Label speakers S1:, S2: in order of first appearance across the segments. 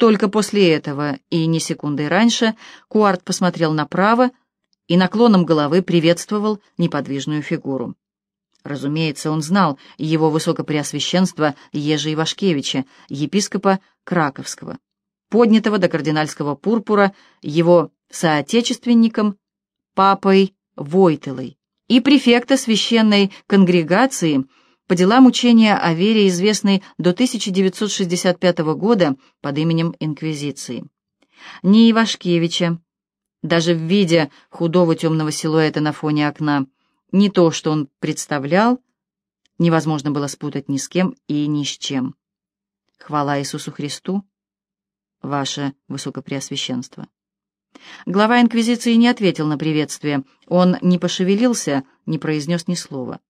S1: Только после этого, и не секундой раньше, Куарт посмотрел направо и наклоном головы приветствовал неподвижную фигуру. Разумеется, он знал его высокопреосвященство Ежи Ивашкевича, епископа Краковского, поднятого до кардинальского пурпура его соотечественником папой Войтылой и префекта священной конгрегации по делам учения о вере, известной до 1965 года под именем Инквизиции. Ни Ивашкевича, даже в виде худого темного силуэта на фоне окна, не то, что он представлял, невозможно было спутать ни с кем и ни с чем. Хвала Иисусу Христу, ваше Высокопреосвященство. Глава Инквизиции не ответил на приветствие. Он не пошевелился, не произнес ни слова.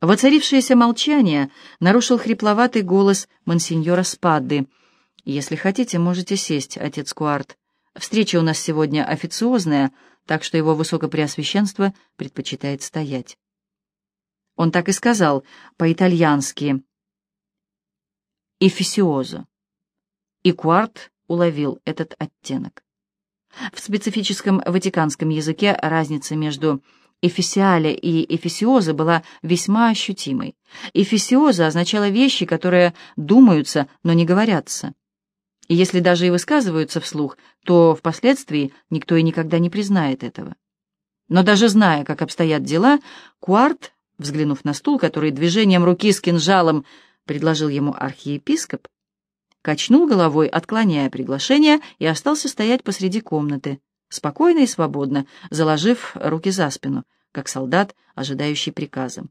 S1: Воцарившееся молчание нарушил хрипловатый голос монсеньора Спадды. «Если хотите, можете сесть, отец Куарт. Встреча у нас сегодня официозная, так что его высокопреосвященство предпочитает стоять». Он так и сказал, по-итальянски «эфисиозо». И Куарт уловил этот оттенок. В специфическом ватиканском языке разница между эфисиале и эфисиоза была весьма ощутимой. Эфисиоза означала вещи, которые думаются, но не говорятся. И если даже и высказываются вслух, то впоследствии никто и никогда не признает этого. Но даже зная, как обстоят дела, Куарт, взглянув на стул, который движением руки с кинжалом предложил ему архиепископ, качнул головой, отклоняя приглашение, и остался стоять посреди комнаты, спокойно и свободно, заложив руки за спину, как солдат, ожидающий приказа.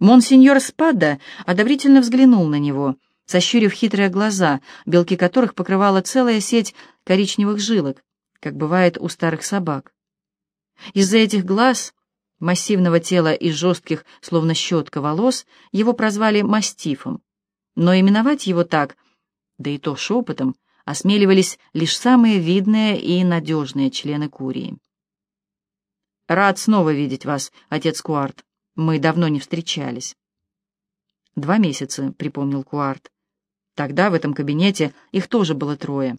S1: Монсеньор Спада одобрительно взглянул на него, сощурив хитрые глаза, белки которых покрывала целая сеть коричневых жилок, как бывает у старых собак. Из-за этих глаз, массивного тела и жестких, словно щетка волос, его прозвали мастифом но именовать его так, да и то шепотом, осмеливались лишь самые видные и надежные члены Курии. «Рад снова видеть вас, отец Куарт. Мы давно не встречались». «Два месяца», — припомнил Куарт. Тогда в этом кабинете их тоже было трое.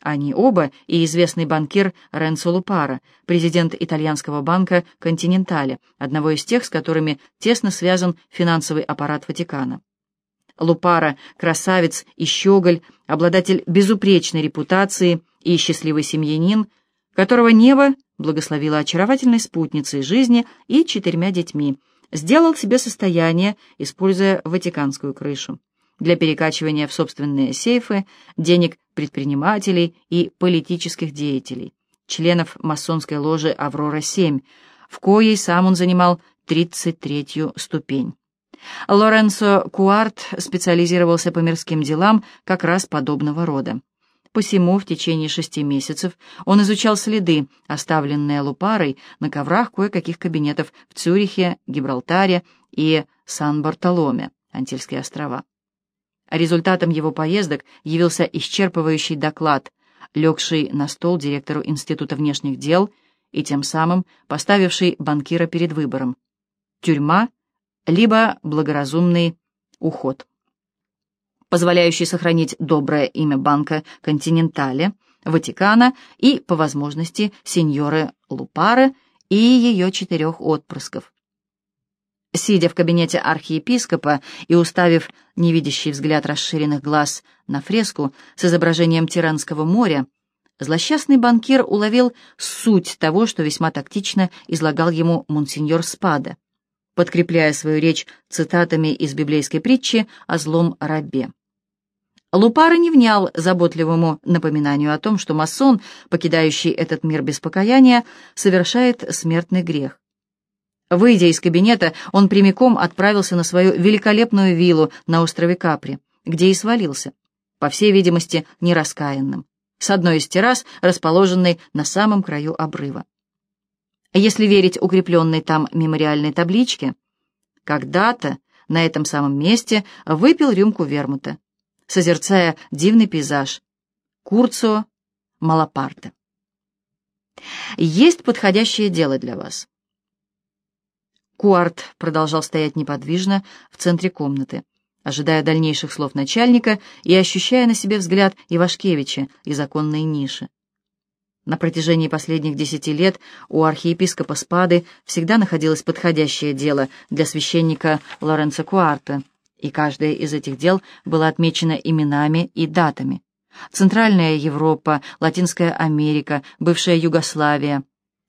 S1: Они оба и известный банкир Ренцо Лупара, президент итальянского банка «Континентале», одного из тех, с которыми тесно связан финансовый аппарат Ватикана. Лупара, красавец и щеголь, обладатель безупречной репутации и счастливый семьянин, которого небо благословило очаровательной спутницей жизни и четырьмя детьми, сделал себе состояние, используя ватиканскую крышу, для перекачивания в собственные сейфы денег предпринимателей и политических деятелей, членов масонской ложи «Аврора-7», в коей сам он занимал 33-ю ступень. Лоренцо Куарт специализировался по мирским делам как раз подобного рода. Посему в течение шести месяцев он изучал следы, оставленные Лупарой на коврах кое-каких кабинетов в Цюрихе, Гибралтаре и Сан-Бартоломе, Антильские острова. Результатом его поездок явился исчерпывающий доклад, легший на стол директору Института внешних дел и тем самым поставивший банкира перед выбором. Тюрьма либо благоразумный уход, позволяющий сохранить доброе имя банка «Континентале», Ватикана и, по возможности, сеньоры Лупары и ее четырех отпрысков. Сидя в кабинете архиепископа и уставив невидящий взгляд расширенных глаз на фреску с изображением Тиранского моря, злосчастный банкир уловил суть того, что весьма тактично излагал ему монсеньор Спада — подкрепляя свою речь цитатами из библейской притчи о злом рабе. Лупара не внял заботливому напоминанию о том, что масон, покидающий этот мир без покаяния, совершает смертный грех. Выйдя из кабинета, он прямиком отправился на свою великолепную виллу на острове Капри, где и свалился, по всей видимости, нераскаянным, с одной из террас, расположенной на самом краю обрыва. Если верить укрепленной там мемориальной табличке, когда-то на этом самом месте выпил рюмку вермута, созерцая дивный пейзаж Курцо Малапарте. Есть подходящее дело для вас. Куарт продолжал стоять неподвижно в центре комнаты, ожидая дальнейших слов начальника и ощущая на себе взгляд Ивашкевича из оконной ниши. На протяжении последних десяти лет у архиепископа Спады всегда находилось подходящее дело для священника Лоренцо Куарта, и каждое из этих дел было отмечено именами и датами. Центральная Европа, Латинская Америка, бывшая Югославия.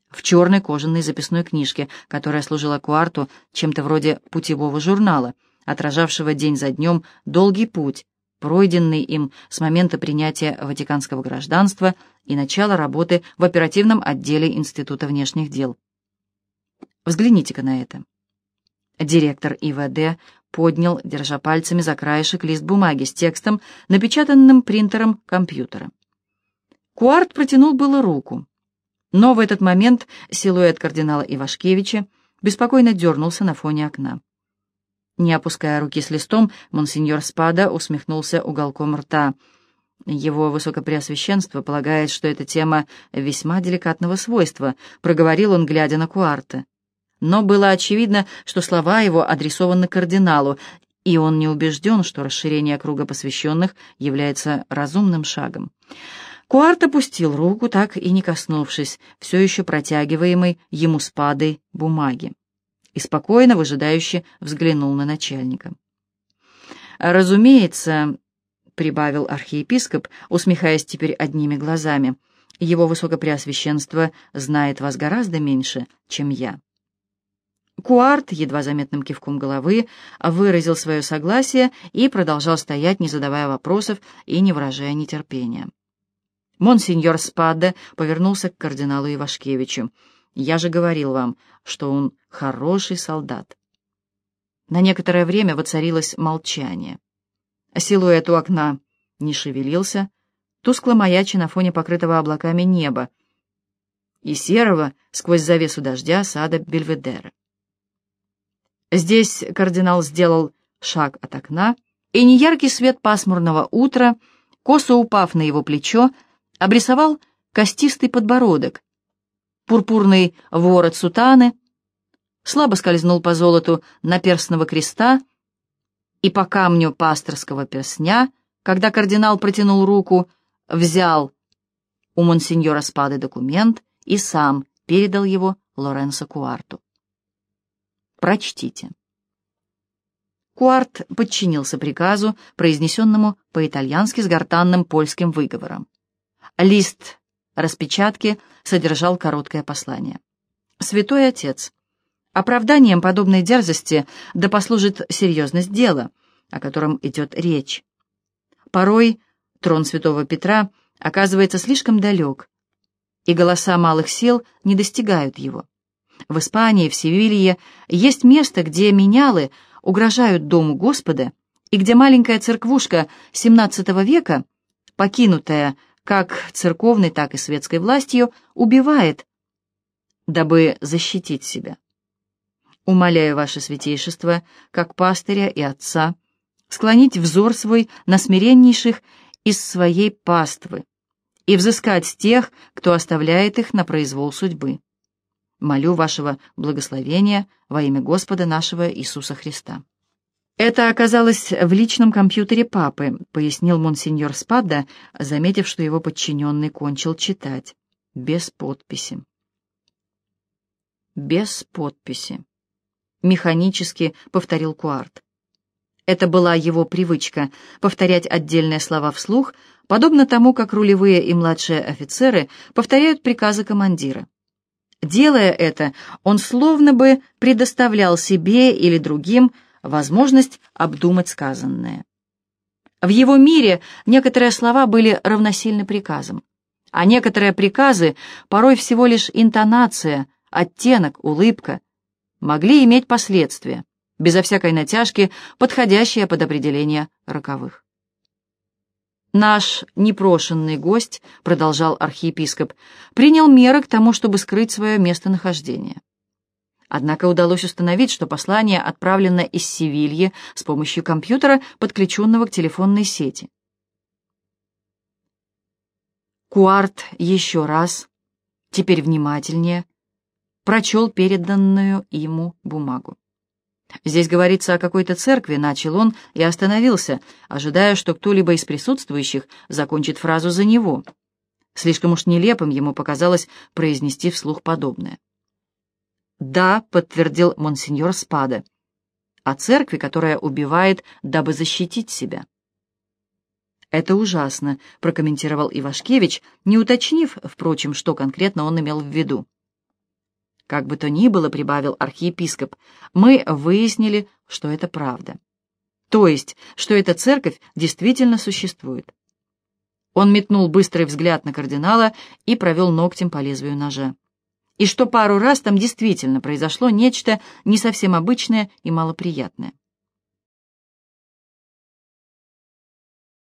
S1: В черной кожаной записной книжке, которая служила Куарту чем-то вроде путевого журнала, отражавшего день за днем долгий путь, пройденный им с момента принятия ватиканского гражданства и начала работы в оперативном отделе Института внешних дел. Взгляните-ка на это. Директор ИВД поднял, держа пальцами за краешек лист бумаги с текстом, напечатанным принтером компьютера. Куарт протянул было руку, но в этот момент силуэт кардинала Ивашкевича беспокойно дернулся на фоне окна. Не опуская руки с листом, монсеньор Спада усмехнулся уголком рта. Его высокопреосвященство полагает, что эта тема весьма деликатного свойства, проговорил он, глядя на Куарта. Но было очевидно, что слова его адресованы кардиналу, и он не убежден, что расширение круга посвященных является разумным шагом. Куарт опустил руку, так и не коснувшись, все еще протягиваемой ему спадой бумаги и спокойно, выжидающе взглянул на начальника. «Разумеется», — прибавил архиепископ, усмехаясь теперь одними глазами, «его высокопреосвященство знает вас гораздо меньше, чем я». Куарт, едва заметным кивком головы, выразил свое согласие и продолжал стоять, не задавая вопросов и не выражая нетерпения. Монсеньор Спадде повернулся к кардиналу Ивашкевичу. Я же говорил вам, что он хороший солдат. На некоторое время воцарилось молчание. Силуэт у окна не шевелился, тускло маячи на фоне покрытого облаками неба и серого сквозь завесу дождя сада Бельведера. Здесь кардинал сделал шаг от окна, и неяркий свет пасмурного утра, косо упав на его плечо, обрисовал костистый подбородок, Пурпурный ворот сутаны слабо скользнул по золоту наперстного креста и по камню пасторского перстня, когда кардинал протянул руку, взял у монсеньора Спады документ и сам передал его Лоренцо Куарту. Прочтите. Куарт подчинился приказу, произнесенному по-итальянски с гортанным польским выговором. Лист распечатки содержал короткое послание. «Святой Отец, оправданием подобной дерзости да послужит серьезность дела, о котором идет речь. Порой трон святого Петра оказывается слишком далек, и голоса малых сил не достигают его. В Испании, в Севилье есть место, где менялы угрожают Дому Господа, и где маленькая церквушка XVII века, покинутая как церковной, так и светской властью, убивает, дабы защитить себя. Умоляю ваше святейшество, как пастыря и отца, склонить взор свой на смиреннейших из своей паствы и взыскать с тех, кто оставляет их на произвол судьбы. Молю вашего благословения во имя Господа нашего Иисуса Христа. «Это оказалось в личном компьютере папы», — пояснил монсеньор Спадда, заметив, что его подчиненный кончил читать. Без подписи. Без подписи. Механически повторил Куарт. Это была его привычка — повторять отдельные слова вслух, подобно тому, как рулевые и младшие офицеры повторяют приказы командира. Делая это, он словно бы предоставлял себе или другим — возможность обдумать сказанное. В его мире некоторые слова были равносильны приказам, а некоторые приказы, порой всего лишь интонация, оттенок, улыбка, могли иметь последствия, безо всякой натяжки, подходящие под определение роковых. «Наш непрошенный гость», — продолжал архиепископ, — «принял меры к тому, чтобы скрыть свое местонахождение. Однако удалось установить, что послание отправлено из Севильи с помощью компьютера, подключенного к телефонной сети. Куарт еще раз, теперь внимательнее, прочел переданную ему бумагу. Здесь говорится о какой-то церкви, начал он и остановился, ожидая, что кто-либо из присутствующих закончит фразу за него. Слишком уж нелепым ему показалось произнести вслух подобное. «Да», — подтвердил монсеньор Спада, — «о церкви, которая убивает, дабы защитить себя». «Это ужасно», — прокомментировал Ивашкевич, не уточнив, впрочем, что конкретно он имел в виду. «Как бы то ни было», — прибавил архиепископ, — «мы выяснили, что это правда. То есть, что эта церковь действительно существует». Он метнул быстрый взгляд на кардинала и провел ногтем по лезвию ножа. И что пару раз там действительно произошло нечто не совсем обычное и малоприятное.